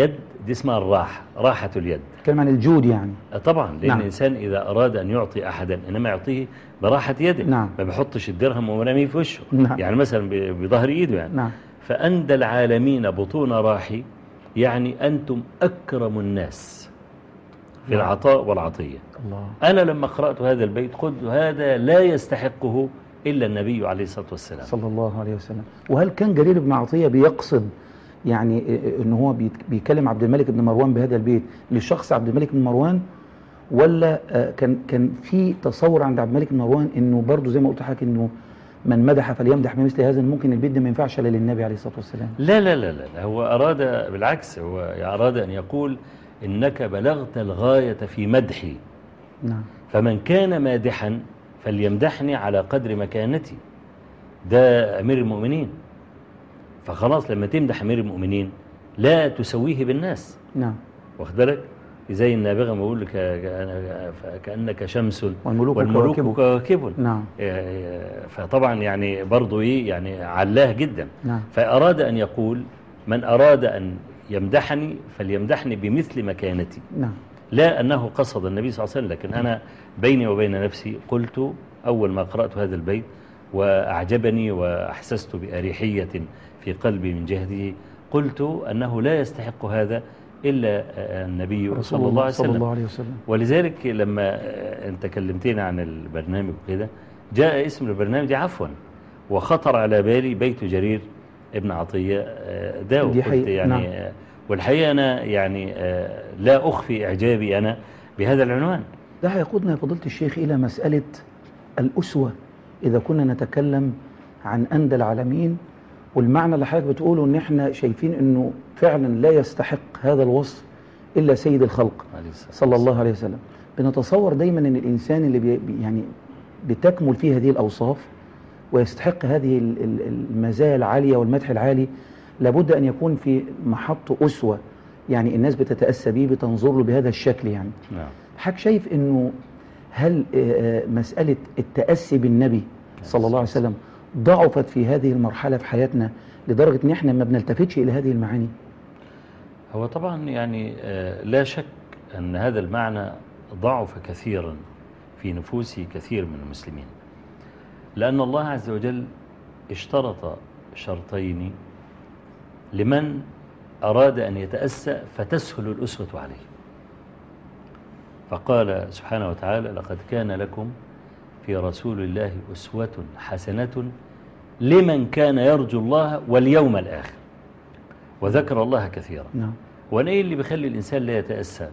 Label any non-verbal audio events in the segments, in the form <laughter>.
يد دي اسمها الراحة راحة اليد. كلام عن الجود يعني. طبعا لأن نعم. الإنسان إذا أراد أن يعطي أحدا إنما يعطيه براحة يده. نعم. ما بيحطش الدرهم ومرميه في وشه. نعم. يعني مثلا بظهر إيده يعني. نعم. فأندى العالمين بطون راحي يعني أنتم أكرم الناس في نعم. العطاء والعطية. الله. أنا لما قرأت هذا البيت قلت هذا لا يستحقه إلا النبي عليه الصلاة والسلام. صلى الله عليه وسلم. وهل كان جرير بن عطية بيقصد يعني إن هو بيكلم عبد الملك بن مروان بهذا البيت لشخص عبد الملك بن مروان ولا آه، كان كان في تصور عند عبد الملك بن مروان إنه برضه زي ما قلت لحضرتك إنه من مدح فليمدح بمثل هذا ممكن البيت ده ما ينفعش إلا للنبي عليه الصلاة والسلام. لا لا لا لا هو أراد بالعكس هو أراد أن يقول إنك بلغت الغاية في مدحي. نعم. فمن كان مادحا فليمدحني على قدر مكانتي. ده أمير المؤمنين. فخلاص لما تمدح أمير المؤمنين لا تسويه بالناس. نعم. واخد بالك؟ زي النابغة ما ك- كأنك شمس والملوك والملوك كواكب. نعم. فطبعا يعني برضو إيه يعني علاه جدا. نعم. فأراد أن يقول من أراد أن يمدحني فليمدحني بمثل مكانتي. نعم. لا أنه قصد النبي صلى الله عليه وسلم لكن أنا بيني وبين نفسي قلت أول ما قرأت هذا البيت وأعجبني وأحسست بأريحية في قلبي من جهته قلت أنه لا يستحق هذا إلا النبي صلى الله عليه صلى وسلم. الله عليه وسلم. ولذلك لما أنت كلمتنا عن البرنامج وكده جاء اسم البرنامج عفوا وخطر على بالي بيت جرير ابن عطية آه، ده دي حقيقة، يعني نعم. آه، والحقيقة أنا يعني آه، لا أخفي إعجابي أنا بهذا العنوان. ده هيقودنا يا فضيلة الشيخ إلى مسألة الأسوة. إذا كنا نتكلم عن أندى العالمين والمعنى اللي حضرتك بتقوله إن إحنا شايفين إنه فعلا لا يستحق هذا الوصف إلا سيد الخلق صلى الله عليه وسلم. بنتصور دايما إن الإنسان اللي بي يعني بتكمل فيه هذه الأوصاف ويستحق هذه ال- ال- المزايا العالية والمدح العالي لابد أن يكون في محط أسوة. يعني الناس بتتأسى بيه بتنظر له بهذا الشكل يعني. نعم. حضرتك شايف إنه هل مسألة التأسي بالنبي صلى الله عليه وسلم ضعفت في هذه المرحلة في حياتنا لدرجة إن إحنا ما بنلتفتش إلى هذه المعاني. هو طبعا يعني آه، لا شك أن هذا المعنى ضعف كثيرا في نفوس كثير من المسلمين. لأن الله عز وجل اشترط شرطين لمن أراد أن يتأسى فتسهل الأسوة عليه. فقال سبحانه وتعالى لقد كان لكم في رسول الله أسوة حسنة لمن كان يرجو الله واليوم الآخر. وذكر الله كثيرا. نعم. وأنا إيه اللي بيخلي الإنسان لا يتأسى؟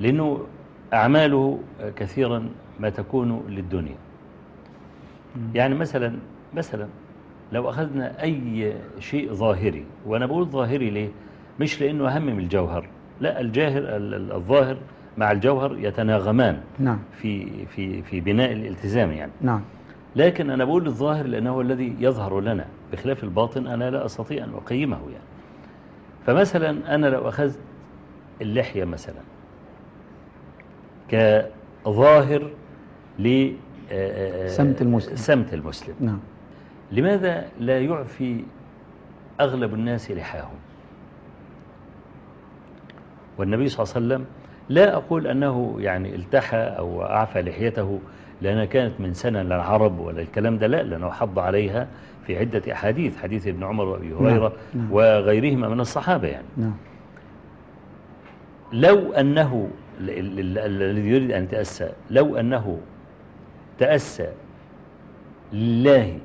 لأنه أعماله كثيرا ما تكون للدنيا. يعني مثلا مثلا لو أخذنا أي شيء ظاهري وأنا بقول ظاهري ليه؟ مش لأنه أهم من الجوهر. لا الجاهر ال- ال- الظاهر مع الجوهر يتناغمان نعم. في في في بناء الالتزام يعني. نعم. لكن أنا بقول الظاهر لأنه هو الذي يظهر لنا بخلاف الباطن أنا لا أستطيع أن أقيمه يعني. فمثلا أنا لو أخذت اللحية مثلا كظاهر ل آه، آه، سمت المسلم. سمت المسلم. نعم. لماذا لا يعفي أغلب الناس لحاهم؟ والنبي صلى الله عليه وسلم لا أقول أنه يعني التحى أو أعفى لحيته. لأنها كانت من سنة للعرب ولا الكلام ده لا لأنه حض عليها في عدة أحاديث حديث ابن عمر وأبي هريرة نعم. وغيرهما من الصحابة يعني. نعم. لو أنه ال- ال- ال- الذي يريد أن يتأسى لو أنه تأسى لله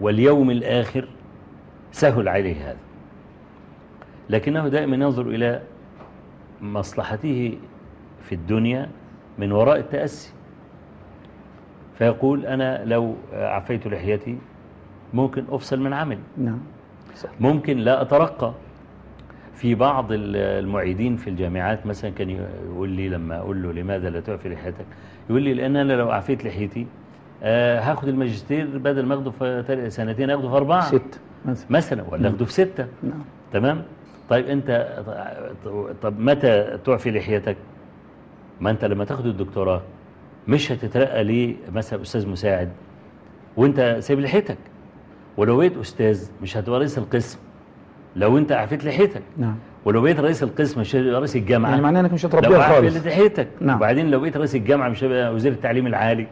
واليوم الآخر سهل عليه هذا. لكنه دائما ينظر إلى مصلحته في الدنيا من وراء التأسي. فيقول أنا لو عفيت لحيتي ممكن أفصل من عملي. نعم. ممكن لا أترقى. في بعض ال- المعيدين في الجامعات مثلا كان يقول لي لما أقول له لماذا لا تعفي لحيتك؟ يقول لي لأن أنا لو عفيت لحيتي آه، هاخد الماجستير بدل ما أخده في سنتين أخده في أربعة. ست مثلا. مثلا ولا أخده في ستة. نعم. تمام؟ طيب أنت طب متى تعفي لحيتك؟ ما أنت لما تاخد الدكتوراه؟ مش هتترقى ليه مثلا أستاذ مساعد وأنت سايب لحيتك ولو بقيت أستاذ مش هتبقى رئيس القسم. لو أنت عفيت لحيتك نعم. ولو بقيت رئيس القسم مش هتبقى رئيس الجامعة. يعني معناه إنك مش لو هتربيها عفيت خالص. لحيتك نعم. وبعدين لو بقيت رئيس الجامعة مش هبقى وزير التعليم العالي.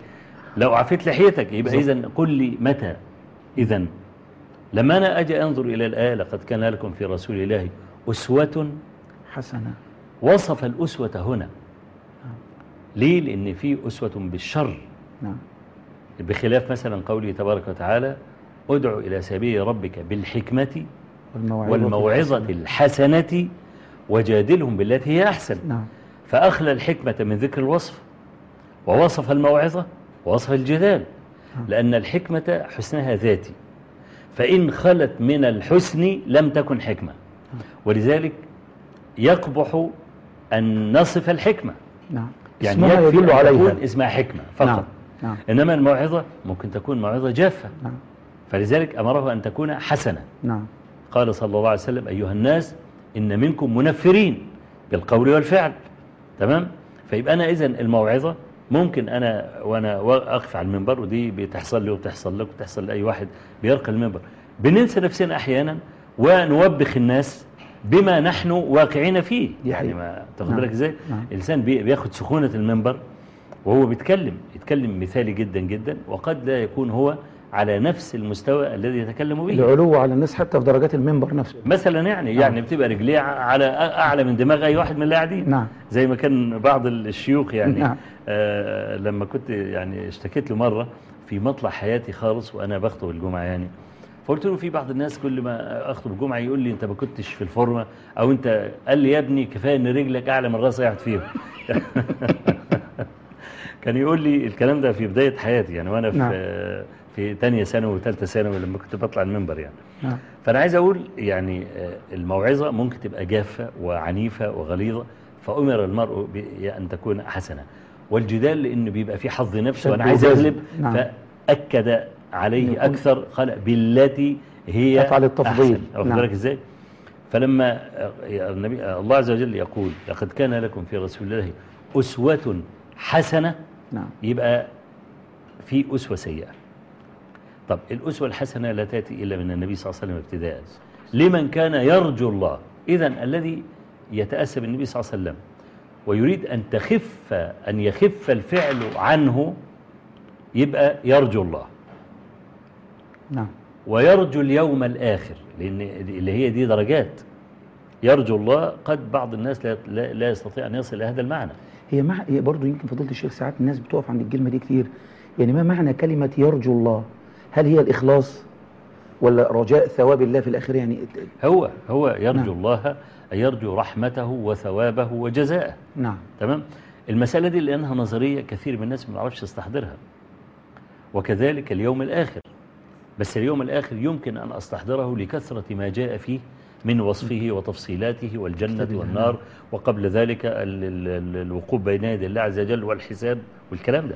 لو عفيت لحيتك يبقى. اذا قل لي متى؟ اذا لما أنا أجي أنظر إلى الايه لقد كان لكم في رسول الله أسوة حسنة. وصف الأسوة هنا. ليه؟ لأن في أسوة بالشر. نعم. بخلاف مثلا قوله تبارك وتعالى ادع إلى سبيل ربك بالحكمة والموعظة والموعظة الحسنة. الحسنة وجادلهم بالتي هي أحسن. نعم. فأخلى الحكمة من ذكر الوصف ووصف الموعظة ووصف الجدال. لأن الحكمة حسنها ذاتي. فإن خلت من الحسن لم تكن حكمة. ولذلك يقبح أن نصف الحكمة. نعم. يعني يدل عليها. اسمها حكمة فقط. نعم نعم. إنما الموعظة ممكن تكون موعظة جافة. نعم. فلذلك أمره أن تكون حسنة. نعم. قال صلى الله عليه وسلم أيها الناس إن منكم منفرين بالقول والفعل. تمام؟ فيبقى أنا إذن الموعظة ممكن أنا وأنا أقف على المنبر ودي بتحصل لي وبتحصل لك وبتحصل لأي واحد بيرقى المنبر. بننسى نفسنا أحيانا ونوبخ الناس بما نحن واقعين فيه يعني. ما تاخد نعم. بالك إزاي نعم. الإنسان بي- بياخد سخونة المنبر وهو بيتكلم يتكلم مثالي جدا جدا وقد لا يكون هو على نفس المستوى الذي يتكلم به العلو على الناس حتى في درجات المنبر نفسه مثلا يعني نعم. يعني بتبقى رجليه على أعلى من دماغ أي واحد من اللي قاعدين نعم زي ما كان بعض الشيوخ يعني نعم. آه لما كنت يعني اشتكيت له مرة في مطلع حياتي خالص وأنا بخطب الجمعة يعني فقلت له في بعض الناس كل ما اخطب الجمعه يقول لي انت ما كنتش في الفورمة أو انت قال لي يا ابني كفاية ان رجلك اعلى من رأس واحد فيهم <laughs> كان يقول لي الكلام ده في بداية حياتي يعني وأنا نعم. في في ثانية ثانوي وثالثه ثانوي لما كنت بطلع المنبر يعني نعم فأنا عايز أقول يعني آه، الموعظة ممكن تبقى جافة وعنيفة وغليظة فأمر المرء بأن تكون حسنة والجدال لأنه بيبقى في حظ نفس شد وأنا عايز. أغلب نعم. فأكد عليه أكثر قال بالتي هي أفعل التفضيل. أحسن. واخد نعم. بالك إزاي؟ فلما النبي الله عز وجل يقول لقد كان لكم في رسول الله أسوة حسنة. نعم. يبقى في أسوة سيئة. طب الأسوة الحسنة لا تأتي إلا من النبي صلى الله عليه وسلم ابتداء لمن كان يرجو الله. إذا الذي يتأسى بالنبي صلى الله عليه وسلم ويريد أن تخف أن يخف الفعل عنه يبقى يرجو الله. نعم. ويرجو اليوم الآخر لأن اللي هي دي درجات. يرجو الله قد بعض الناس لا, لا, يستطيع أن يصل إلى هذا المعنى. هي مع هي برضه يمكن فضيله الشيخ ساعات الناس بتقف عند الكلمة دي كتير. يعني ما معنى كلمة يرجو الله؟ هل هي الإخلاص ولا رجاء ثواب الله في الاخره يعني؟ هو هو يرجو نعم. الله يرجو رحمته وثوابه وجزاءه. نعم. تمام؟ المسألة دي لأنها نظرية كثير من الناس ما يعرفش يستحضرها وكذلك اليوم الآخر. بس اليوم الآخر يمكن أن أستحضره لكثرة ما جاء فيه من وصفه وتفصيلاته والجنة. والنار وقبل ذلك ال- ال- ال- الوقوف بين يدي الله عز وجل والحساب والكلام ده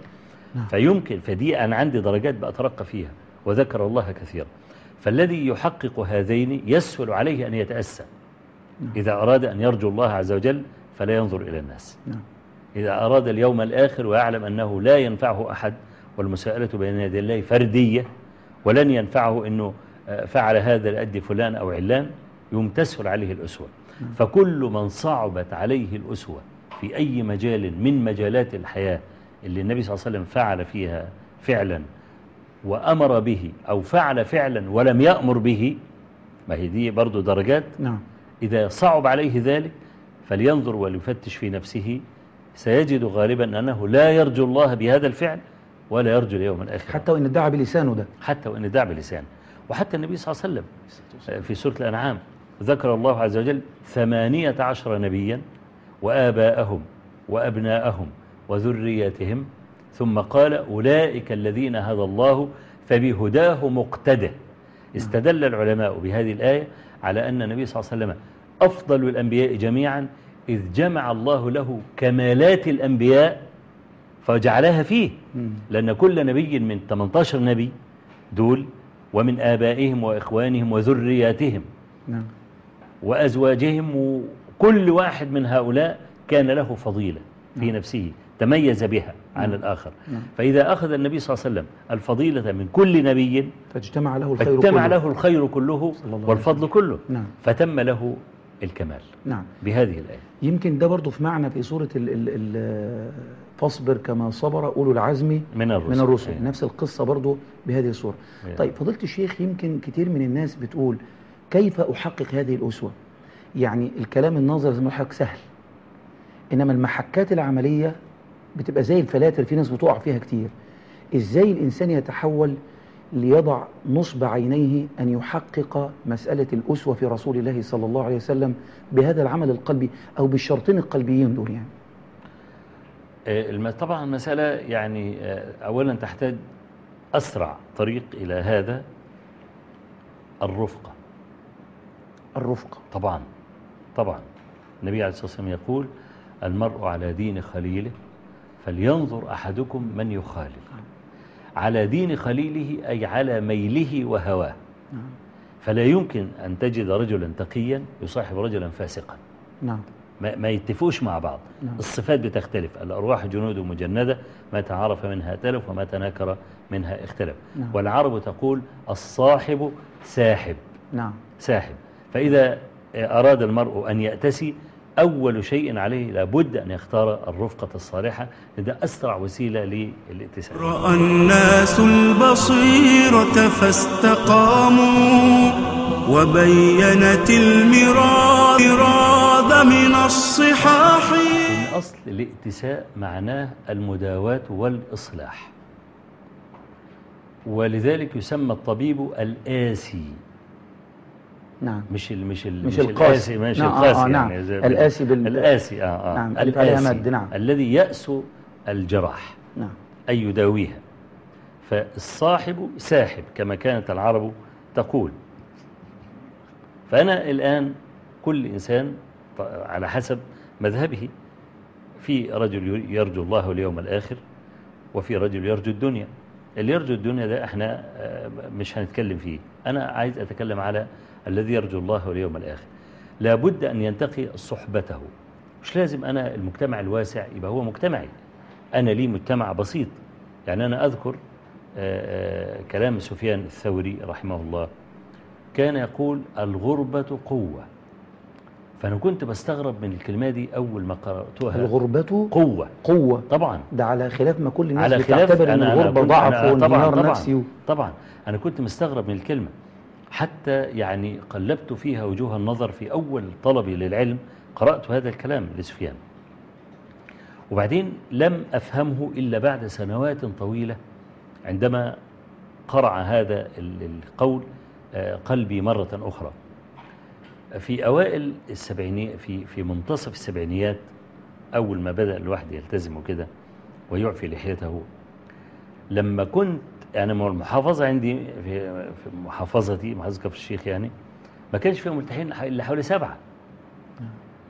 نعم. فيمكن فدي أنا عندي درجات بأترقى فيها وذكر الله كثيرا فالذي يحقق هذين يسهل عليه أن يتأسى نعم. إذا أراد أن يرجو الله عز وجل فلا ينظر إلى الناس نعم إذا أراد اليوم الآخر ويعلم أنه لا ينفعه أحد والمساءلة بين يدي الله فردية ولن ينفعه أنه آه، فعل هذا لأجل فلان أو علان يوم تسهل عليه الأسوة. فكل من صعبت عليه الأسوة في أي مجال من مجالات الحياة اللي النبي صلى الله عليه وسلم فعل فيها فعلا وأمر به أو فعل فعلا ولم يأمر به ما هي دي برضو درجات. نعم. إذا صعب عليه ذلك فلينظر وليفتش في نفسه سيجد غالبا أنه لا يرجو الله بهذا الفعل ولا يرجو اليوم الآخر حتى وإن ادعى بلسانه ده. حتى وإن دع بلسان وحتى النبي صلى الله عليه وسلم في سورة الأنعام ذكر الله عز وجل ثمانية عشر نبيا وآباءهم وأبناءهم وذرياتهم ثم قال أولئك الذين هدى الله فبهداه مقتده. استدل العلماء بهذه الآية على أن النبي صلى الله عليه وسلم أفضل الأنبياء جميعا إذ جمع الله له كمالات الأنبياء فجعلها فيه. لأن كل نبي من 18 نبي دول ومن آبائهم وإخوانهم وذرياتهم نعم. وأزواجهم وكل واحد من هؤلاء كان له فضيلة في نفسه تميز بها عن نعم. الآخر. نعم. فإذا أخذ النبي صلى الله عليه وسلم الفضيلة من كل نبي فاجتمع له الخير فاجتمع كله. له الخير كله والفضل كله. نعم. فتم له الكمال نعم. بهذه الآية. يمكن ده برضو في معنى في سورة ال ال ال فاصبر كما صبر أولو العزم من الرسل. من الرسل. أيوة. نفس القصة برضو بهذه الصورة. أيوة. طيب فضيلة الشيخ يمكن كتير من الناس بتقول كيف أحقق هذه الأسوة؟ يعني الكلام النظري زي ما حضرتك سهل. إنما المحكات العملية بتبقى زي الفلاتر في ناس بتقع فيها كتير. إزاي الإنسان يتحول ليضع نصب عينيه أن يحقق مسألة الأسوة في رسول الله صلى الله عليه وسلم بهذا العمل القلبي أو بالشرطين القلبيين دول يعني؟ طبعا المسألة يعني آه، أولا تحتاج أسرع طريق إلى هذا الرفقة. الرفقة. طبعا طبعا. النبي عليه الصلاة والسلام يقول المرء على دين خليله فلينظر أحدكم من يخالل على دين خليله أي على ميله وهواه. نعم. فلا يمكن أن تجد رجلا تقيا يصاحب رجلا فاسقا. نعم. ما, ما يتفقوش مع بعض. نعم. الصفات بتختلف. الأرواح جنود مجندة ما تعارف منها تلف وما تناكر منها اختلف نعم. والعرب تقول الصاحب ساحب. نعم. ساحب. فإذا أراد المرء أن يأتسي أول شيء عليه لابد أن يختار الرفقة الصالحة. لده أسرع وسيلة للاتسام رأى الناس البصيرة فاستقاموا وبينت المراد من الصحاح. من أصل الائتساء معناه المداواة والإصلاح. ولذلك يسمى الطبيب الآسي. نعم. مش ال مش ال مش القاسي. مش نعم، آه، القاسي آه، نعم. يعني زي- الآسي بال- الآسي آه آه نعم، الآسي. نعم. الذي يأسو الجراح. نعم. أي يداويها. فالصاحب ساحب كما كانت العرب تقول. فأنا الآن كل إنسان على حسب مذهبه. في رجل يرجو الله واليوم الآخر وفي رجل يرجو الدنيا. اللي يرجو الدنيا ده إحنا آه، مش هنتكلم فيه. أنا عايز أتكلم على الذي يرجو الله واليوم الآخر. لابد أن ينتقي صحبته. مش لازم أنا المجتمع الواسع يبقى هو مجتمعي. أنا لي مجتمع بسيط. يعني أنا أذكر آه، آه، كلام سفيان الثوري رحمه الله. كان يقول الغربة قوة. فأنا كنت بستغرب من الكلمة دي أول ما قرأتها. الغربة قوة. قوة. طبعا. ده على خلاف ما كل الناس على خلاف بتعتبر أنا الغربة ضعف وانهيار نفسي و... طبعا. أنا كنت مستغرب من الكلمة. حتى يعني قلبت فيها وجوه النظر في أول طلبي للعلم قرأت هذا الكلام لسفيان. وبعدين لم أفهمه إلا بعد سنوات طويلة عندما قرع هذا ال- القول آه، قلبي مرة أخرى. في أوائل السبعينيات في في منتصف السبعينيات أول ما بدأ الواحد يلتزم وكده ويعفي لحيته. لما كنت يعني المحافظة عندي في في محافظتي محافظة كفر الشيخ يعني ما كانش فيها ملتحين إلا حوالي سبعة.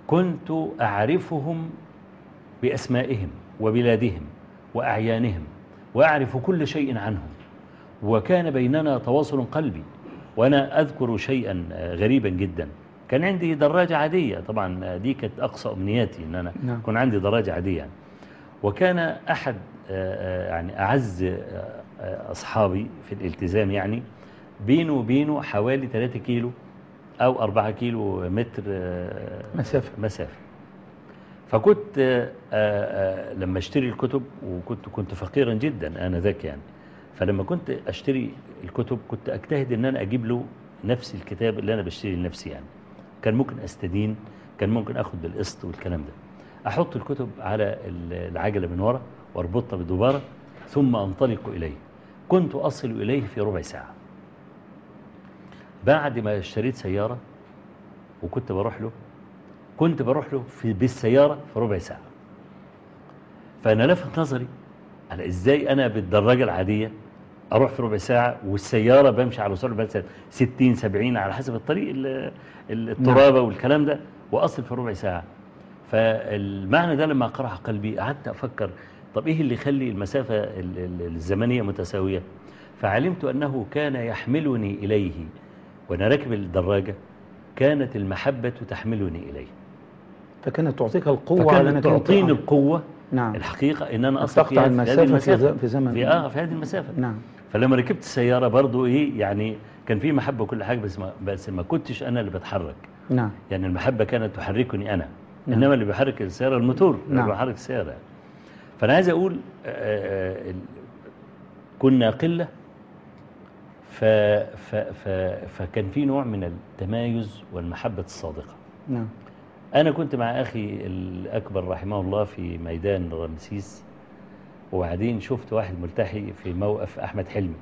كنت أعرفهم بأسمائهم وبلادهم وأعيانهم وأعرف كل شيء عنهم. وكان بيننا تواصل قلبي وأنا أذكر شيئا آه، غريبا جدا. كان عندي دراجة عادية طبعا دي كانت أقصى أمنياتي أن أنا نعم. يكون عندي دراجة عادية يعني. وكان أحد آه، آه، يعني أعز آه، أصحابي في الالتزام يعني بينه وبينه حوالي 3 كيلو أو 4 كيلو متر مسافة. مسافة فكنت لما أشتري الكتب وكنت كنت فقيرا جدا آنذاك يعني فلما كنت أشتري الكتب كنت أجتهد إن أنا أجيب له نفس الكتاب اللي أنا بشتري لنفسي يعني كان ممكن أستدين كان ممكن آخد بالقسط والكلام ده. أحط الكتب على ال- العجلة من ورا وأربطها بدبارة ثم أنطلق إليه. كنت أصل إليه في ربع ساعة. بعد ما اشتريت سيارة وكنت بروح له كنت بروح له في بالسيارة في ربع ساعة. فأنا لفت نظري على إزاي أنا بالدراجة العادية أروح في ربع ساعة والسيارة بمشي على سرعه مثلا 60 70 على حسب الطريق ال- ال- الترابة والكلام ده واصل في ربع ساعة. فالمعنى ده لما قرأ قلبي قعدت أفكر طب إيه اللي يخلي المسافة ال- ال- الزمنية متساوية؟ فعلمت انه كان يحملني اليه وأنا راكب الدراجة كانت المحبة تحملني اليه. فكانت تعطيك القوة على فكانت تعطيني القوة نعم. الحقيقة إن أنا أن أصل تقطع في المسافة هذه ز- في زمن. في آه في هذه المسافة. نعم. فلما ركبت السيارة برضو إيه يعني كان في محبة وكل حاجة بس ما بس ما كنتش أنا اللي بتحرك. نعم. يعني المحبة كانت تحركني أنا. نعم. إنما اللي بيحرك السيارة الموتور اللي نعم. بيحرك السيارة. فأنا عايز أقول آه، آه، ال- كنا قلة. ف ف ف فكان في نوع من التمايز والمحبة الصادقة. نعم. أنا كنت مع أخي الأكبر رحمه الله في ميدان رمسيس وبعدين شفت واحد ملتحي في موقف أحمد حلمي.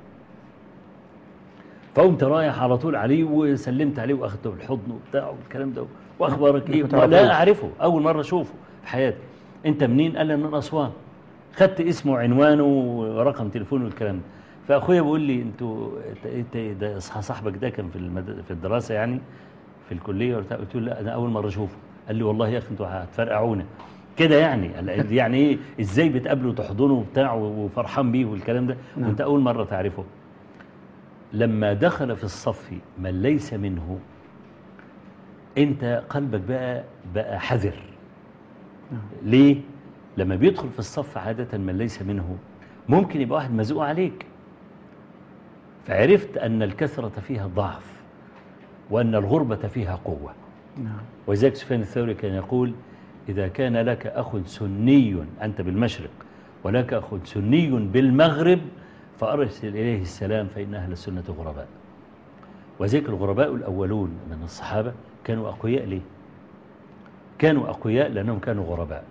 فقمت رايح على طول عليه وسلمت عليه واخدته بالحضن وبتاع والكلام ده وأخبارك إيه. لا أعرفه أول مرة أشوفه في حياتي. أنت منين؟ قال لي من أسوان. خدت اسمه وعنوانه ورقم تليفونه والكلام ده. فأخويا بيقول لي أنتوا انت ده صاحبك ده كان في. في الدراسة يعني؟ في الكلية. قلت له لا أنا أول مرة أشوفه. قال لي والله يا أخي أنتوا هتفرقعونا. كده يعني قال- يعني إيه؟ إزاي بتقابله وتحضنه وبتاع وفرحان بيه والكلام ده؟ نعم. وأنت أول مرة تعرفه. لما دخل في الصف من ليس منه أنت قلبك بقى بقى حذر. نعم. ليه؟ لما بيدخل في الصف عادة من ليس منه ممكن يبقى واحد مزوق عليك. فعرفت أن الكثرة فيها ضعف وأن الغربة فيها قوة. نعم. ولذلك سفيان الثوري كان يقول إذا كان لك أخ سني أنت بالمشرق ولك أخ سني بالمغرب فأرسل إليه السلام فإن أهل السنة غرباء. وذلك الغرباء الأولون من الصحابة كانوا أقوياء ليه؟ كانوا أقوياء لأنهم كانوا غرباء.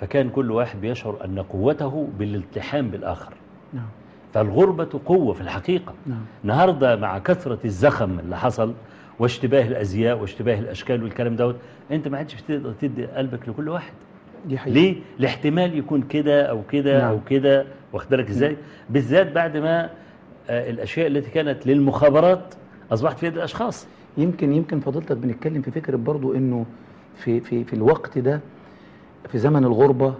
فكان كل واحد بيشعر أن قوته بالالتحام بالآخر. نعم. فالغربة قوة في الحقيقة. نعم. النهاردة مع كثرة الزخم اللي حصل واشتباه الأزياء واشتباه الأشكال والكلام دوت أنت ما عادش بتقدر تدي قلبك لكل واحد دي حقيقة ليه؟ الاحتمال يكون كده أو كده نعم. أو كده واخد بالك إزاي؟ بالذات بعد ما آه، الأشياء التي كانت للمخابرات أصبحت في يد الأشخاص يمكن يمكن فضيلتك بنتكلم في فكرة برضو إنه في في في الوقت ده في زمن الغربة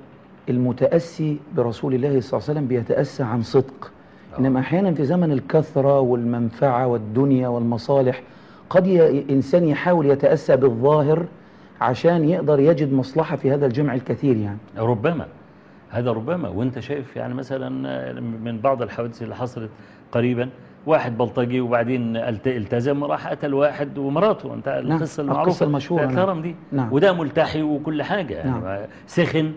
المتأسي برسول الله صلى الله عليه وسلم بيتأسى عن صدق آه. إنما أحيانا في زمن الكثرة والمنفعة والدنيا والمصالح قد ي- إنسان يحاول يتأسى بالظاهر عشان يقدر يجد مصلحة في هذا الجمع الكثير يعني. ربما هذا ربما. وأنت شايف يعني مثلا من بعض الحوادث اللي حصلت قريبا واحد بلطجي وبعدين الت- التزم وراح قتل واحد ومراته. أنت نعم، القصة القصة المعروفة المشهورة، بتاعت نعم. دي. نعم. وده ملتحي وكل حاجة. يعني نعم. سخن.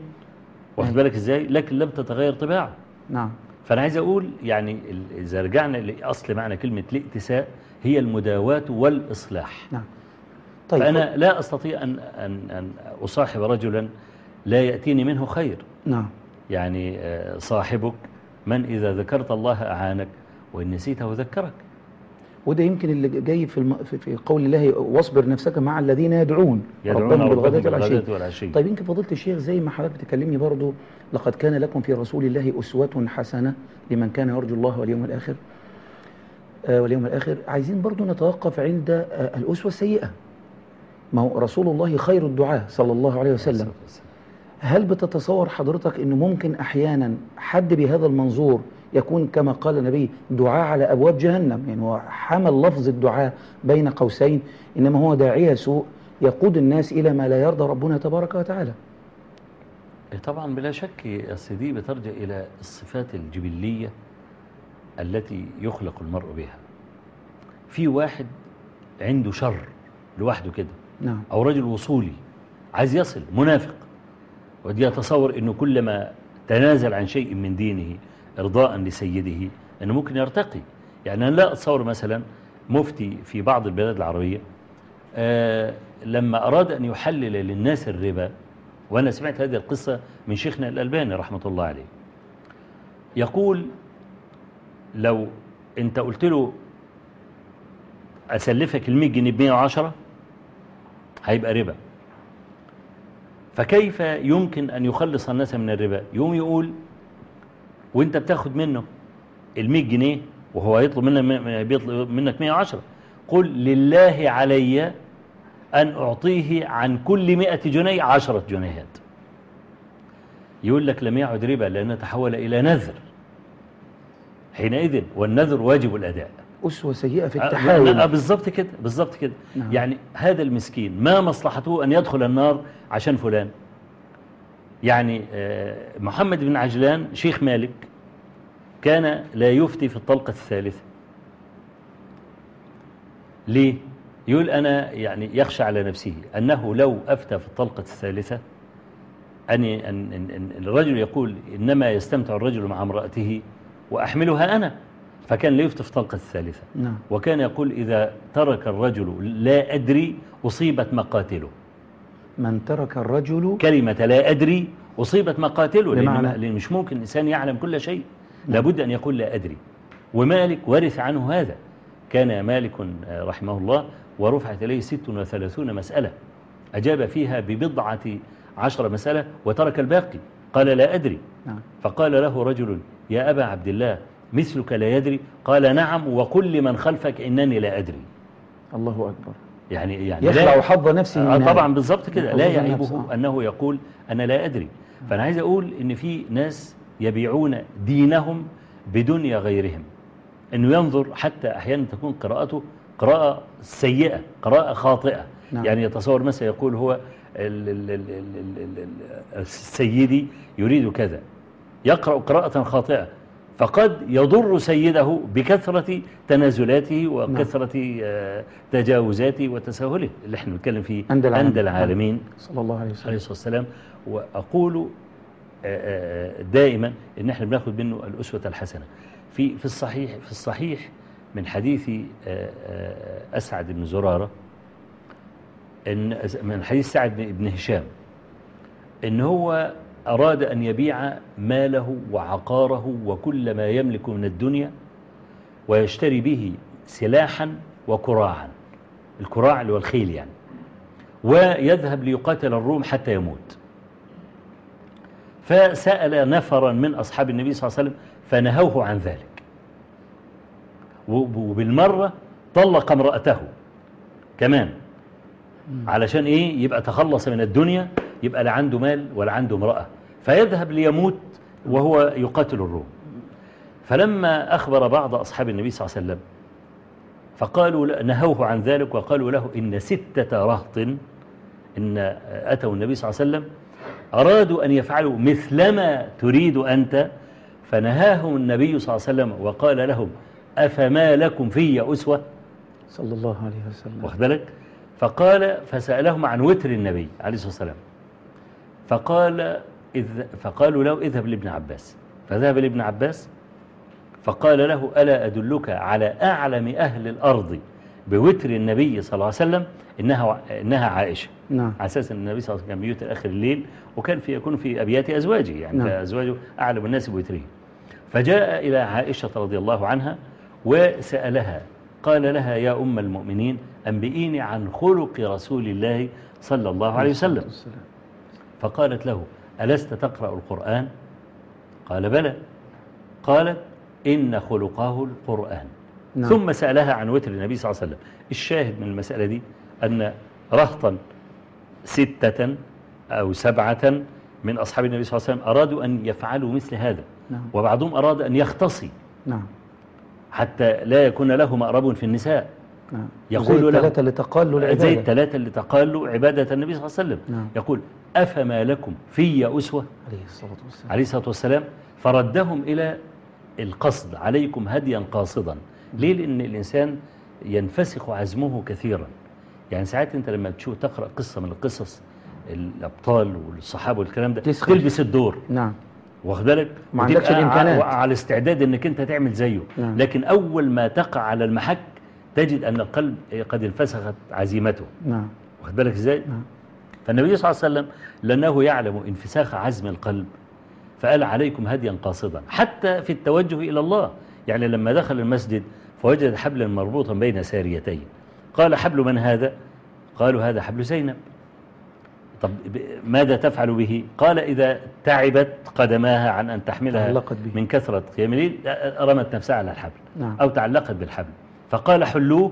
واخد نعم. بالك إزاي؟ لكن لم تتغير طباعه نعم. فأنا عايز أقول يعني إذا رجعنا لأصل معنى كلمة الائتساء هي المداواة والإصلاح. نعم. طيب. فأنا لا أستطيع ان ان أن أصاحب رجلا لا يأتيني منه خير. نعم. يعني آه، صاحبك من إذا ذكرت الله أعانك وإن نسيته ذكرك وده يمكن اللي جاي في, الم... في قول الله واصبر نفسك مع الذين يدعون. يدعون ربهم بالغداة والعشي. طيب يمكن فضيلة الشيخ زي ما حضرتك بتكلمني برضو لقد كان لكم في رسول الله أسوة حسنة لمن كان يرجو الله واليوم الآخر. واليوم الآخر عايزين برضو نتوقف عند آه الأسوة السيئة. ما هو رسول الله خير الدعاء صلى الله عليه وسلم. هل بتتصور حضرتك أنه ممكن أحيانا حد بهذا المنظور يكون كما قال النبي دعاء على أبواب جهنم؟ يعني هو حمل لفظ الدعاء بين قوسين إنما هو داعية سوء يقود الناس إلى ما لا يرضى ربنا تبارك وتعالى. طبعا بلا شك يا سيدي بترجع إلى الصفات الجبلية التي يخلق المرء بها. في واحد عنده شر لوحده كده. نعم. أو رجل وصولي عايز يصل منافق. ودي يتصور أنه كلما تنازل عن شيء من دينه إرضاء لسيده أنه ممكن يرتقي. يعني أنا لا أتصور مثلا مفتي في بعض البلاد العربية آه لما أراد أن يحلل للناس الربا وأنا سمعت هذه القصة من شيخنا الألباني رحمة الله عليه يقول لو أنت قلت له أسلفك المية جنيه بمية وعشرة هيبقى ربا. فكيف يمكن أن يخلص الناس من الربا؟ يوم يقول وانت بتاخد منه المية جنيه وهو يطلب منك بيطلب منك 110 قل لله علي أن أعطيه عن كل مئة جنيه عشرة جنيهات. يقول لك لم يعد ربا لأنه تحول إلى نذر. حينئذ والنذر واجب الأداء. أسوة سيئة في آه، التحاول بالظبط كده بالظبط كده. نعم. يعني هذا المسكين ما مصلحته أن يدخل النار عشان فلان؟ يعني آه، محمد بن عجلان شيخ مالك كان لا يفتي في الطلقة الثالثة. ليه؟ يقول أنا يعني يخشى على نفسه أنه لو أفتى في الطلقة الثالثة أن الرجل يقول إنما يستمتع الرجل مع امرأته وأحملها أنا. فكان لا يفتي في الطلقة الثالثة. نعم. وكان يقول إذا ترك الرجل لا أدري أصيبت مقاتله. من ترك الرجل كلمة لا أدري أصيبت مقاتله. لأن, لأن مش ممكن الإنسان يعلم كل شيء. لابد أن يقول لا أدري. ومالك ورث عنه هذا. كان مالك آه، رحمه الله ورفعت إليه ست وثلاثون مسألة. أجاب فيها ببضعة عشر مسألة وترك الباقي. قال لا أدري. نعم. فقال له رجل يا أبا عبد الله مثلك لا يدري. قال نعم وقل لمن خلفك إنني لا أدري. الله أكبر. يعني يعني يخلع حظ نفسه آه طبعا. بالظبط كده. لا يعيبه. أنه يقول أنا لا أدري. فأنا عايز أقول إن في ناس يبيعون دينهم بدنيا غيرهم. أنه ينظر حتى أحيانا تكون قراءته قراءة سيئة قراءة خاطئة. نعم. يعني يتصور مثلا يقول هو ال ال ال ال ال ال ال السيدي يريد كذا. يقرأ قراءة خاطئة. فقد يضر سيده بكثرة تنازلاته وكثرة آه، تجاوزاته وتساهله. اللي إحنا بنتكلم فيه عند العالمين. عند العالمين. صلى الله عليه وسلم. عليه والسلام. وأقول آه، آه، دائما إن إحنا بناخد منه الأسوة الحسنة. في في الصحيح في الصحيح من حديث أسعد بن زرارة إن من حديث سعد بن هشام إن هو أراد أن يبيع ماله وعقاره وكل ما يملك من الدنيا ويشتري به سلاحا وكراعا الكراع اللي هو الخيل يعني ويذهب ليقاتل الروم حتى يموت. فسأل نفرا من أصحاب النبي صلى الله عليه وسلم فنهوه عن ذلك. وب- وبالمرة طلق امرأته كمان. علشان إيه؟ يبقى تخلص من الدنيا يبقى لا عنده مال ولا عنده امرأة. فيذهب ليموت وهو يقاتل الروم. فلما أخبر بعض أصحاب النبي صلى الله عليه وسلم فقالوا نهوه عن ذلك وقالوا له إن ستة رهط إن أتوا النبي صلى الله عليه وسلم أرادوا أن يفعلوا مثلما تريد أنت. فنهاهم النبي صلى الله عليه وسلم وقال لهم أفما لكم في أسوة؟ صلى الله عليه وسلم. واخد بالك؟ فقال فسألهم عن وتر النبي عليه الصلاة والسلام. فقال إذ فقالوا له اذهب لابن عباس. فذهب لابن عباس فقال له ألا أدلك على أعلم أهل الأرض بوتر النبي صلى الله عليه وسلم؟ إنها, إنها عائشة. نعم. على أساس أن النبي صلى الله عليه وسلم كان بيوتر آخر الليل وكان في يكون في أبيات أزواجه يعني نعم. فأزواجه أعلم الناس بوتره. فجاء إلى عائشة رضي الله عنها وسألها قال لها يا أم المؤمنين أنبئيني عن خلق رسول الله صلى الله عليه وسلم. فقالت له ألست تقرأ القرآن؟ قال بلى. قالت إن خلقه القرآن. نعم. ثم سألها عن وتر النبي صلى الله عليه وسلم. الشاهد من المسألة دي أن رهطا ستة أو سبعة من أصحاب النبي صلى الله عليه وسلم أرادوا أن يفعلوا مثل هذا. نعم. وبعضهم أراد أن يختصي. نعم. حتى لا يكون له مأرب في النساء. نعم. يقول زي الثلاثة اللي تقالوا زي العبادة. الثلاثة اللي تقالوا عبادة النبي صلى الله عليه وسلم. نعم. يقول أفما لكم في أسوة؟ عليه الصلاة والسلام. عليه الصلاة والسلام. فردهم إلى القصد عليكم هديا قاصدا. ليه؟ لأن الإنسان ينفسخ عزمه كثيرا. يعني ساعات أنت لما تشوف تقرأ قصة من القصص الأبطال والصحابة والكلام ده. تلبس الدور. نعم. واخد بالك؟ ما عندكش الإمكانات. ع- على استعداد إنك أنت تعمل زيه. نعم. لكن أول ما تقع على المحك تجد أن القلب قد انفسخت عزيمته. نعم. واخد بالك إزاي؟ نعم. فالنبي صلى الله عليه وسلم لأنه يعلم انفساخ عزم القلب فقال عليكم هديا قاصدا حتى في التوجه إلى الله. يعني لما دخل المسجد فوجد حبلا مربوطا بين ساريتين. قال حبل من هذا؟ قالوا هذا حبل زينب. طب ماذا تفعل به قال إذا تعبت قدماها عن أن تحملها. من كثرة قيام الليل رمت نفسها على الحبل نعم. أو تعلقت بالحبل فقال حلوة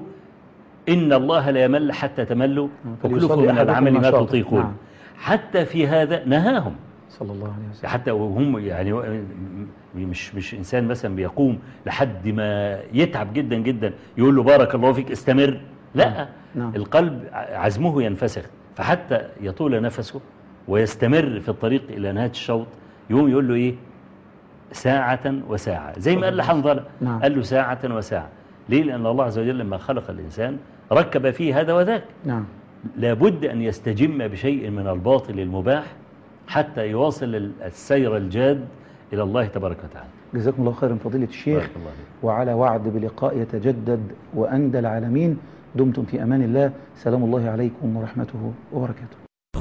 إن الله لا يمل حتى تملوا نعم. وكلفوا فليصلي من العمل ما. تطيقون نعم. حتى في هذا نهاهم صلى الله عليه وسلم حتى وهم يعني مش مش إنسان مثلا بيقوم لحد ما يتعب جدا جدا يقول له بارك الله فيك استمر لا نعم. القلب عزمه ينفسخ فحتى يطول نفسه ويستمر في الطريق إلى نهاية الشوط يقوم يقول له إيه؟ ساعة وساعة. زي ما قال لحنظلة نعم. قال له ساعة وساعة. ليه؟ لأن الله عز وجل لما خلق الإنسان ركب فيه هذا وذاك. نعم. لابد أن يستجم بشيء من الباطل المباح حتى يواصل السير الجاد إلى الله تبارك وتعالى. جزاكم الله خيرا فضيلة الشيخ. الله. وعلى وعد بلقاء يتجدد وأندى العالمين. دمتم في أمان الله. سلام الله عليكم ورحمته وبركاته.